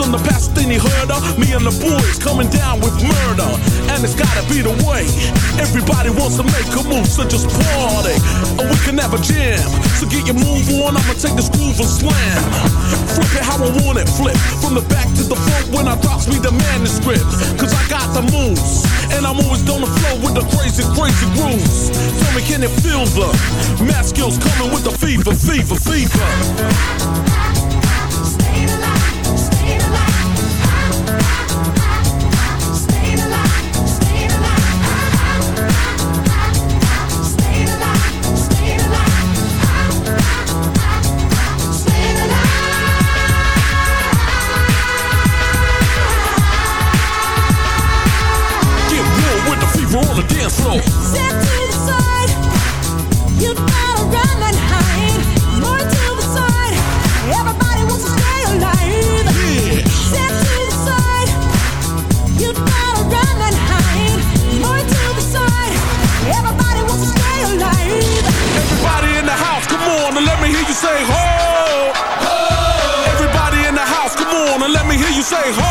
On the heard of me and the boys coming down with murder. And it's gotta be the way. Everybody wants to make a move, so just party. And we can have a jam. So get your move on, I'ma take this groove and slam. Flip it how I want it, flip. From the back to the front when I drops me the manuscript. Cause I got the moves. And I'm always on the flow with the crazy, crazy grooves. Tell me, can it feel the math skills coming with the fever, fever, fever? On the dance floor. Step to the side. You gotta run and hide. More to the side. Everybody wants to stay alive. Yeah. Step to the side. You gotta run and hide. More to the side. Everybody wants to stay alive. Everybody in the house, come on and let me hear you say ho. Everybody in the house, come on and let me hear you say ho,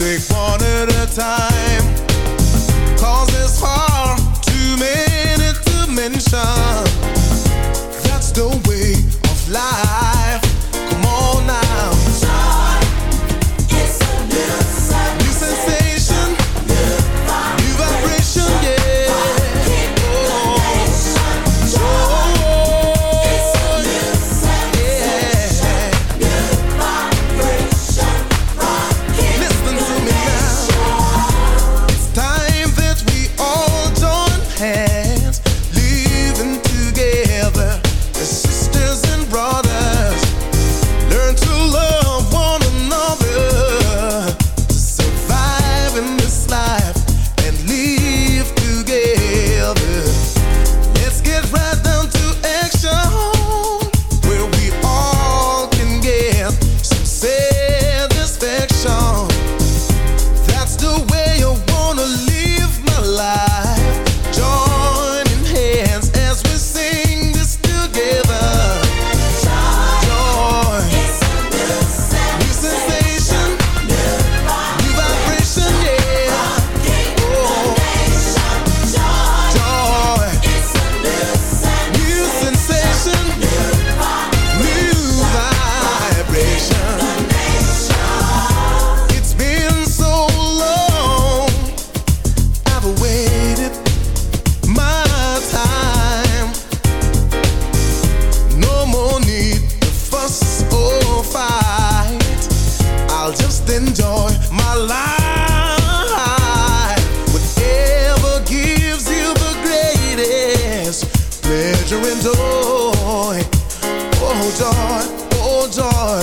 Take one at a time. joy, oh joy, oh joy,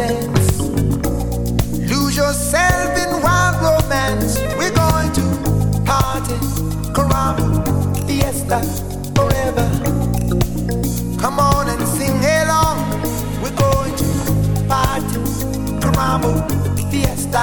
sense. Lose yourself in wild romance. We're going to party, caramba, fiesta, forever. Come on and sing along. We're going to party, caramba, fiesta,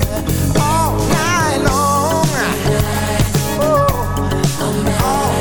all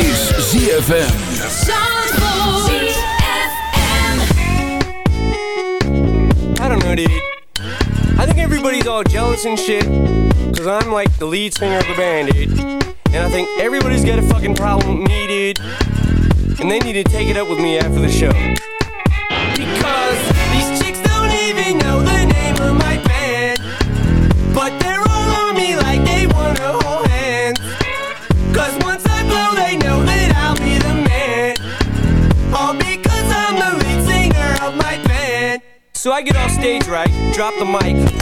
ZFM. I don't know, dude. I think everybody's all jealous and shit. Cause I'm like the lead singer of the band, dude. And I think everybody's got a fucking problem with me, dude. And they need to take it up with me after the show. So I get off stage, right? Drop the mic.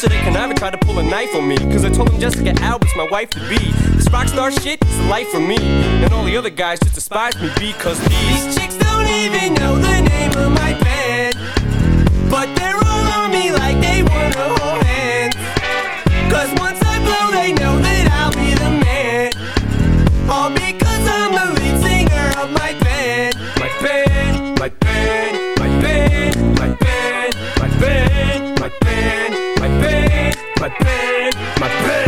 Yesterday, Conniver tried to pull a knife on me. Cause I told him Jessica Alba's my wife to be. This rock star shit is life for me. And all the other guys just despise me because these chicks don't even know the name of my band. But they're all on me like they wanna hold hands. Cause once I blow, they know that I'll be the man. All because I'm the lead singer of my band. My band, my band, my bed, my bed.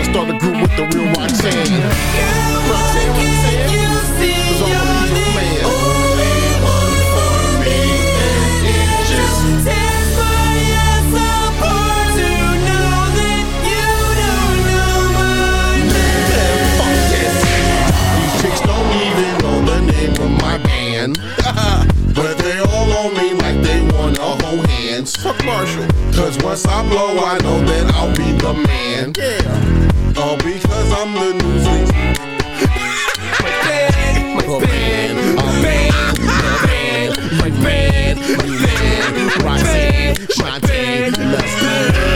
to start a group with the real Roxanne. Roxanne, Roxanne, you see, man. Only one for me, and just my ass apart to know that you don't know my name. Fuck. These chicks don't even know the name of my band, but they all on me like they wanna hold hands. Fuck Marshall. Cause once I blow, I know that I'll be the man. Yeah. All because I'm the new Zeus. my man, my man, my man, my man, my man, my man, Roxanne, Shantae, Lester.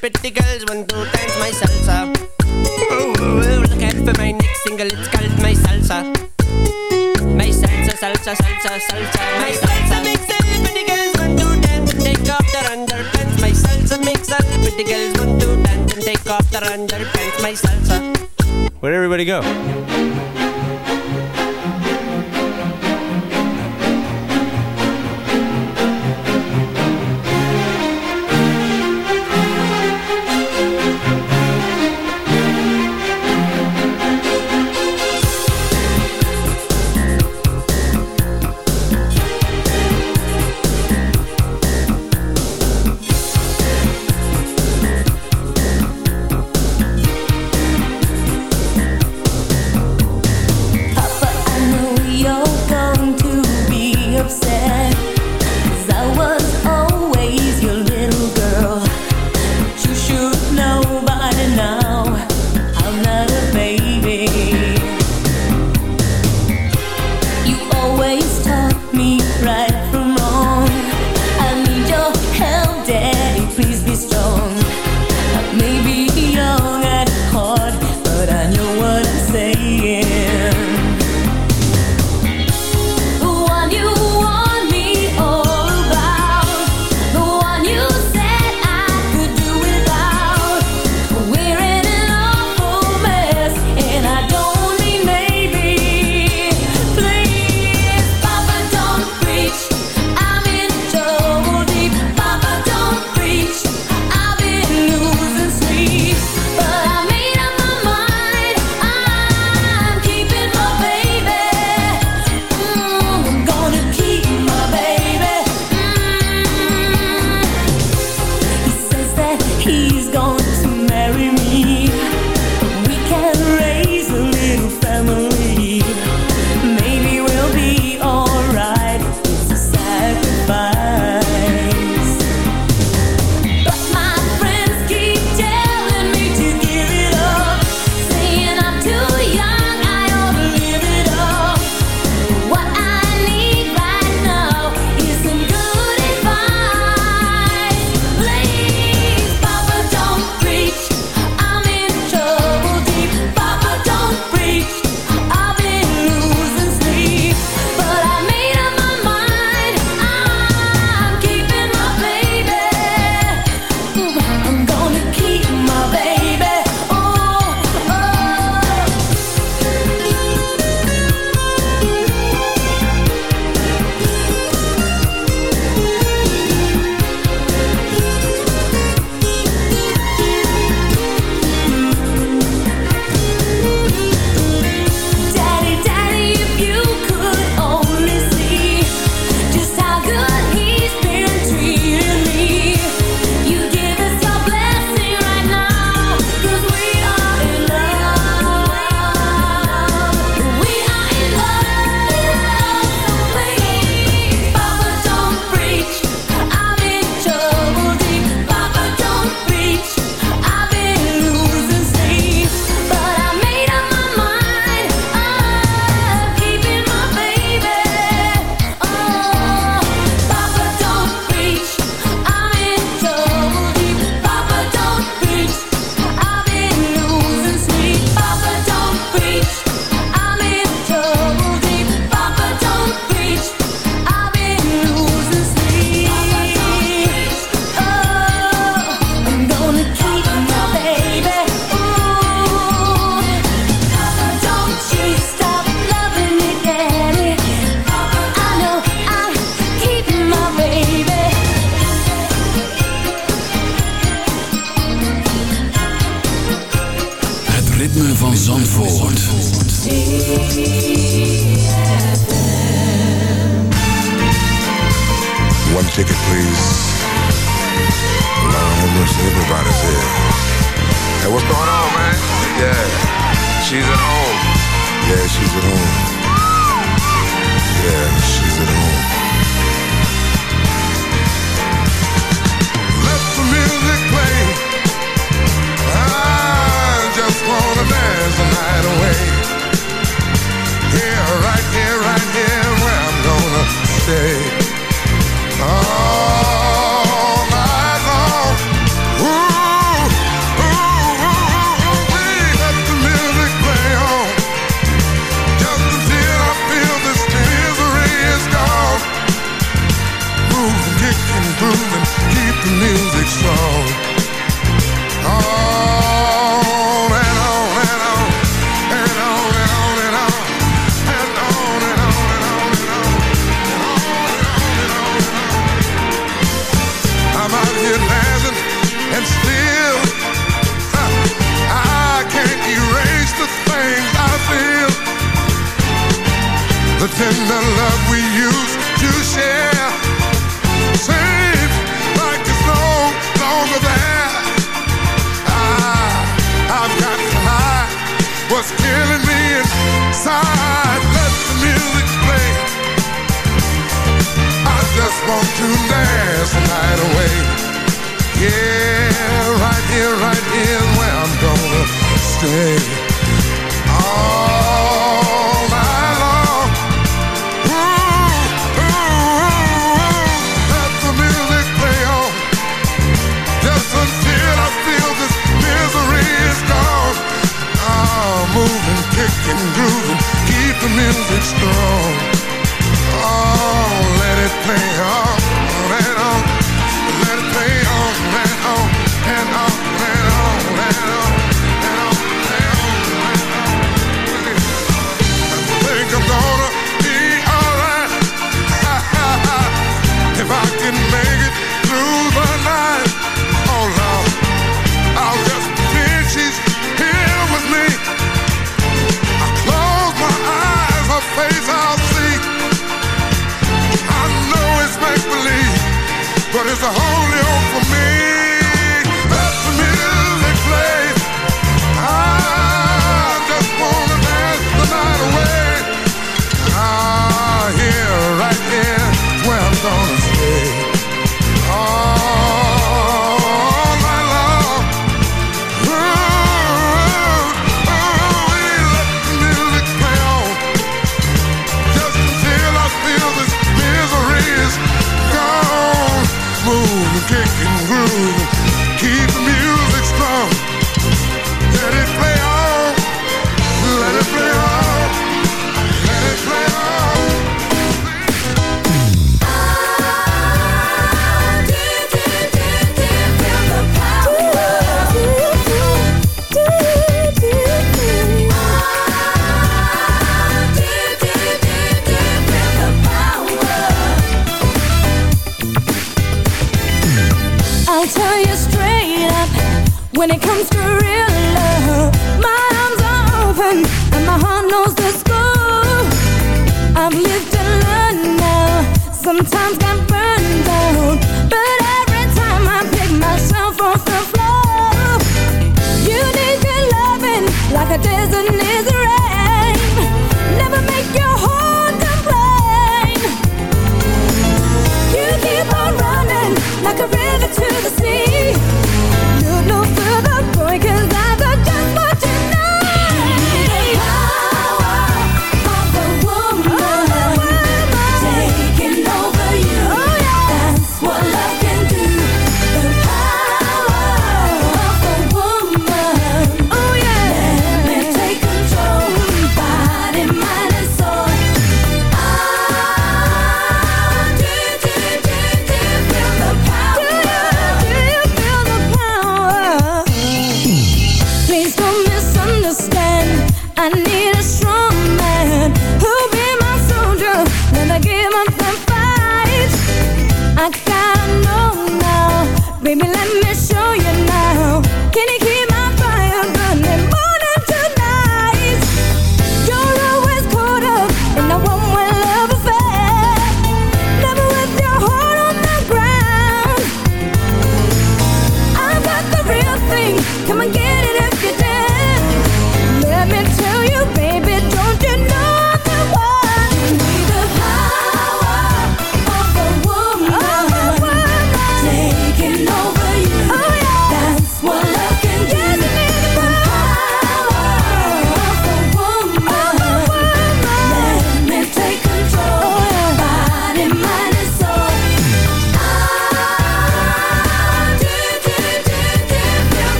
Pretty girls, one, two, three. It's called my salsa. My salsa, salsa, salsa, salsa, my salsa makes girls want to dance and take off their underpants. My salsa makes girls want to dance and take off the underpants, my salsa. Where'd everybody go?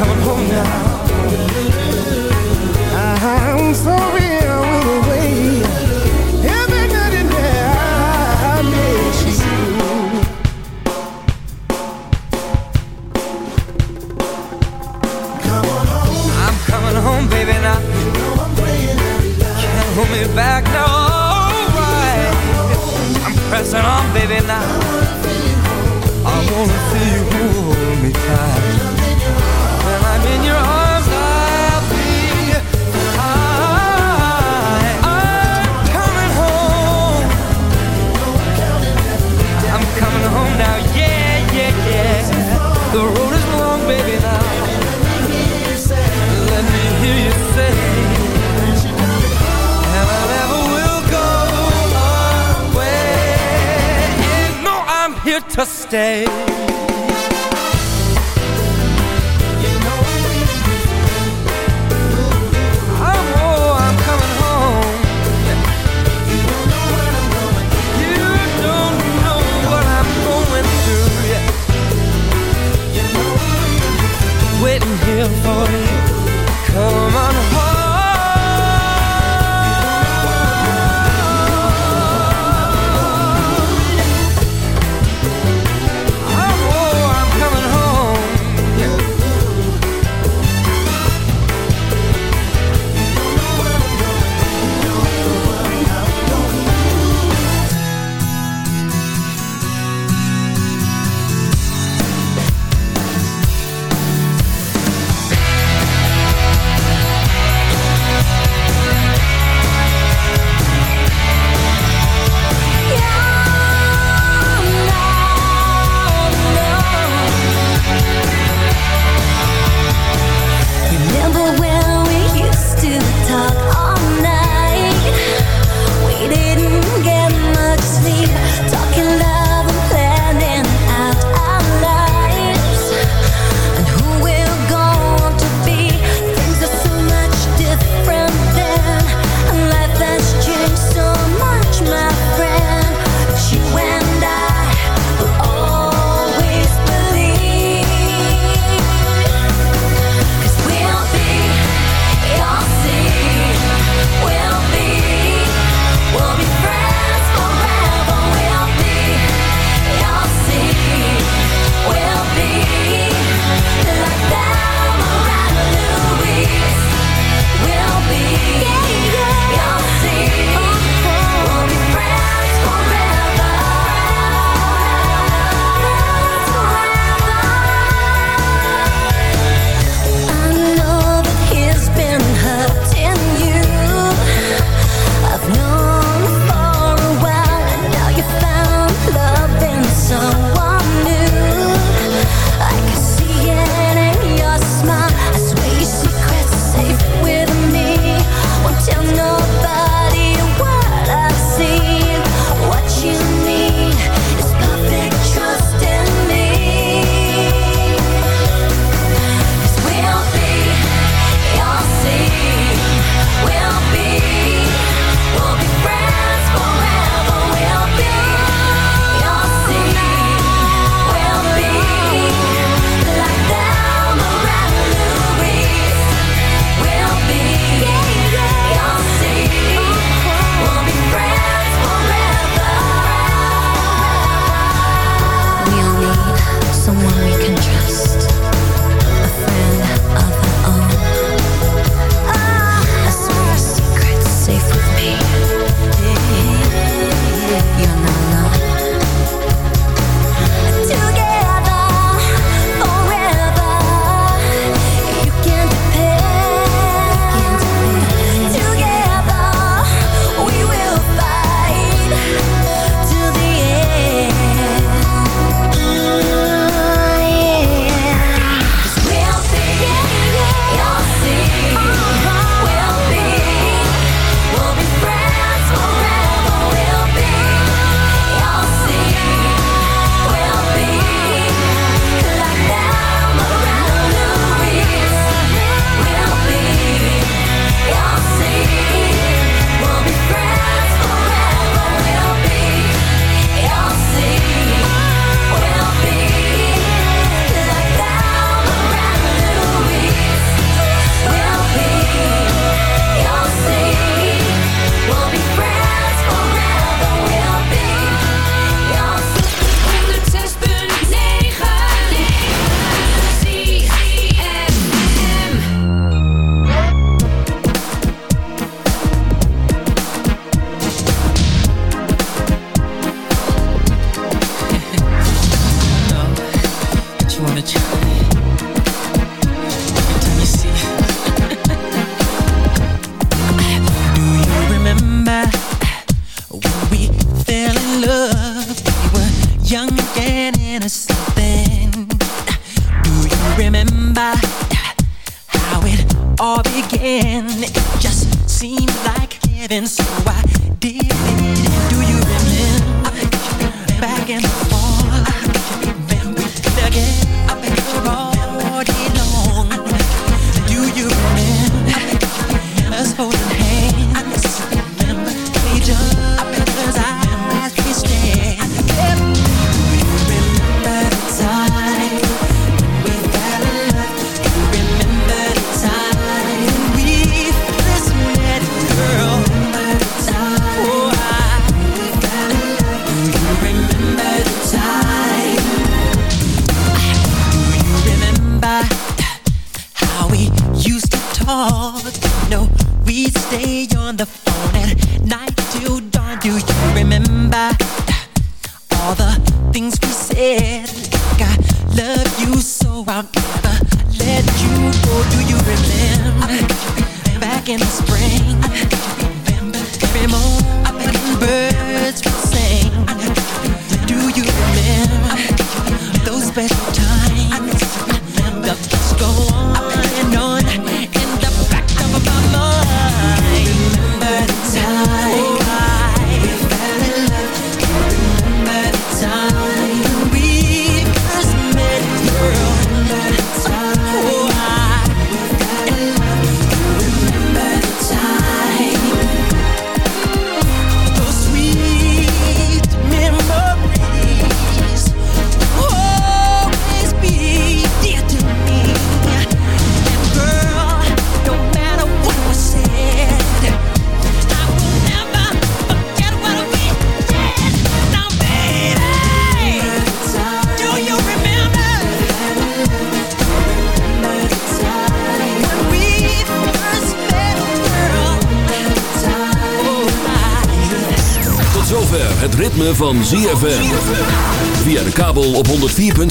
coming home now. I'm sorry here